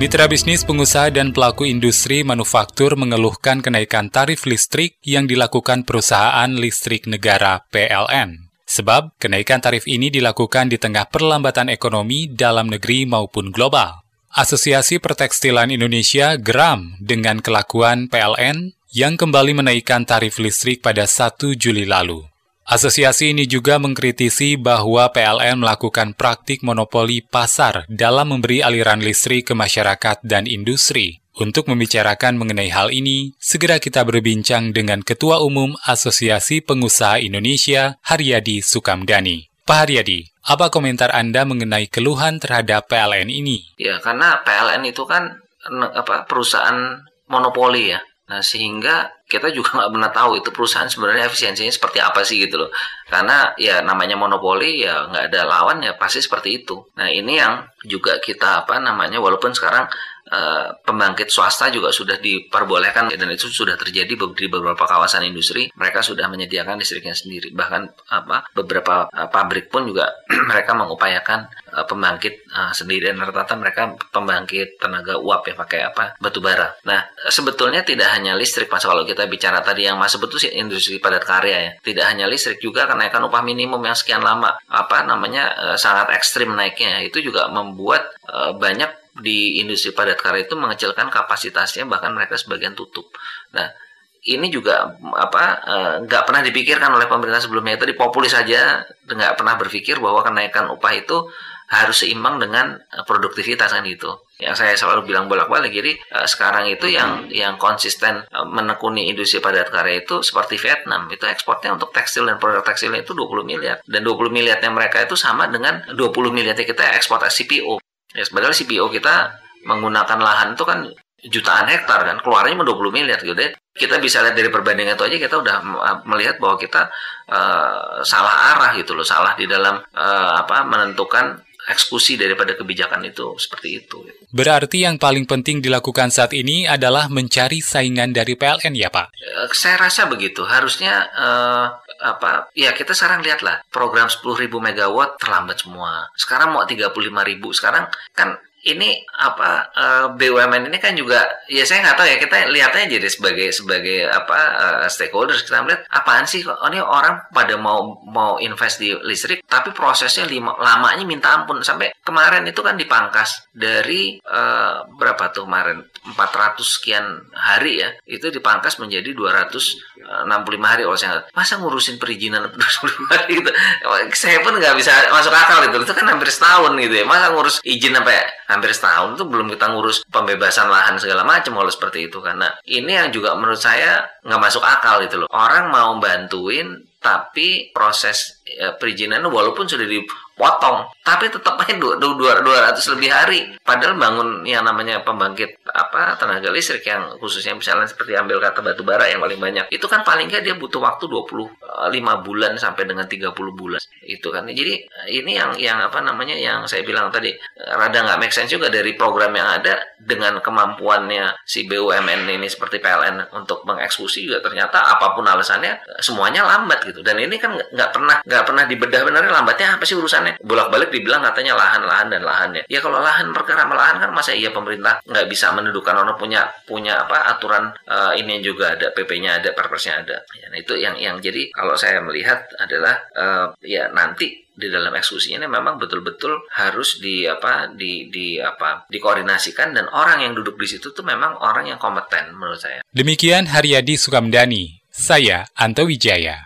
Mitra bisnis, pengusaha, dan pelaku industri manufaktur mengeluhkan kenaikan tarif listrik yang dilakukan perusahaan listrik negara PLN. Sebab kenaikan tarif ini dilakukan di tengah perlambatan ekonomi dalam negeri maupun global. Asosiasi Pertekstilan Indonesia geram dengan kelakuan PLN yang kembali menaikkan tarif listrik pada 1 Juli lalu. Asosiasi ini juga mengkritisi bahwa PLN melakukan praktik monopoli pasar dalam memberi aliran listrik ke masyarakat dan industri. Untuk membicarakan mengenai hal ini, segera kita berbincang dengan Ketua Umum Asosiasi Pengusaha Indonesia, Haryadi Sukamdani. Pak Haryadi, apa komentar Anda mengenai keluhan terhadap PLN ini? Ya, karena PLN itu kan apa perusahaan monopoli ya. Nah, sehingga kita juga nggak pernah tahu itu perusahaan sebenarnya efisiensinya seperti apa sih gitu loh. Karena ya namanya monopoli ya nggak ada lawan ya pasti seperti itu. Nah, ini yang juga kita apa namanya walaupun sekarang Uh, pembangkit swasta juga sudah diperbolehkan dan itu sudah terjadi di beberapa kawasan industri. Mereka sudah menyediakan listriknya sendiri. Bahkan apa beberapa uh, pabrik pun juga mereka mengupayakan uh, pembangkit sendiri. Dan rata-rata mereka pembangkit tenaga uap ya pakai apa batu bara. Nah sebetulnya tidak hanya listrik mas. Kalau kita bicara tadi yang masuk betul sih industri padat karya ya. Tidak hanya listrik juga kenaikan upah minimum yang sekian lama apa namanya sangat ekstrim naiknya. Itu juga membuat banyak di industri padat karya itu mengecilkan kapasitasnya bahkan mereka sebagian tutup. Nah ini juga apa eh, nggak e, pernah dipikirkan oleh pemerintah sebelumnya. Itu dipopulis saja nggak pernah berpikir bahwa kenaikan upah itu harus seimbang dengan eh, produktivitas kan itu yang saya selalu bilang bolak-balik jadi e, sekarang itu yang yang konsisten e, menekuni industri padat karya itu seperti Vietnam. Itu ekspornya untuk tekstil dan produk tekstilnya itu 20 miliar. Dan 20 miliarnya mereka itu sama dengan 20 miliarnya kita ekspor CPO Ya, padahal CPO kita menggunakan lahan itu kan jutaan hektar kan, keluarnya cuma 20 miliar gitu deh. Kita bisa lihat dari perbandingan itu aja kita udah melihat bahwa kita uh, salah arah gitu loh, salah di dalam uh, apa menentukan eksekusi daripada kebijakan itu seperti itu. Berarti yang paling penting dilakukan saat ini adalah mencari saingan dari PLN ya Pak? Eh, saya rasa begitu. Harusnya uh, apa? Ya kita sekarang lihatlah program 10.000 megawatt terlambat semua. Sekarang mau 35.000. Sekarang kan ini apa eh, BUMN ini kan juga ya saya nggak tahu ya kita lihatnya jadi sebagai sebagai apa uh, stakeholders kita melihat apaan sih kok ini orang pada mau mau invest di listrik tapi prosesnya lima, lamanya minta ampun. Sampai kemarin itu kan dipangkas dari uh, berapa tuh kemarin? 400 sekian hari ya itu dipangkas menjadi 265 hari kalau saya masa ngurusin perizinan 25 hari gitu? Saya pun nggak bisa masuk akal itu itu kan hampir setahun gitu ya. Masa ngurus izin sampai hampir setahun itu belum kita ngurus pembebasan lahan segala macam kalau seperti itu. Karena ini yang juga menurut saya nggak masuk akal gitu loh. Orang mau bantuin tapi proses ya, perizinan walaupun sudah dipotong tapi tetap aja dua, dua, dua ratus lebih hari. Padahal bangun yang namanya pembangkit apa tenaga listrik yang khususnya misalnya seperti ambil kata batu bara yang paling banyak itu kan paling nggak dia butuh waktu 25 bulan sampai dengan 30 bulan. Itu kan. Jadi ini yang yang apa namanya yang saya bilang tadi rada nggak make sense juga dari program yang ada dengan kemampuannya si BUMN ini seperti PLN untuk mengeksekusi juga ternyata apa pun alasannya semuanya lambat gitu. Dan ini kan nggak pernah pernah dibedah benar lambatnya apa sih urusannya bolak balik dibilang katanya lahan lahan dan lahannya ya kalau lahan perkara lahan kan masa iya pemerintah nggak bisa mendudukan orang punya punya apa aturan uh, ini juga ada PP-nya ada perpresnya ada ya, nah itu yang yang jadi kalau saya melihat adalah uh, ya nanti di dalam eksekusinya ini memang betul-betul harus di apa di di apa dikoordinasikan dan orang yang duduk di situ tuh memang orang yang kompeten menurut saya. Demikian Haryadi Sukamdani. Saya Anto Wijaya.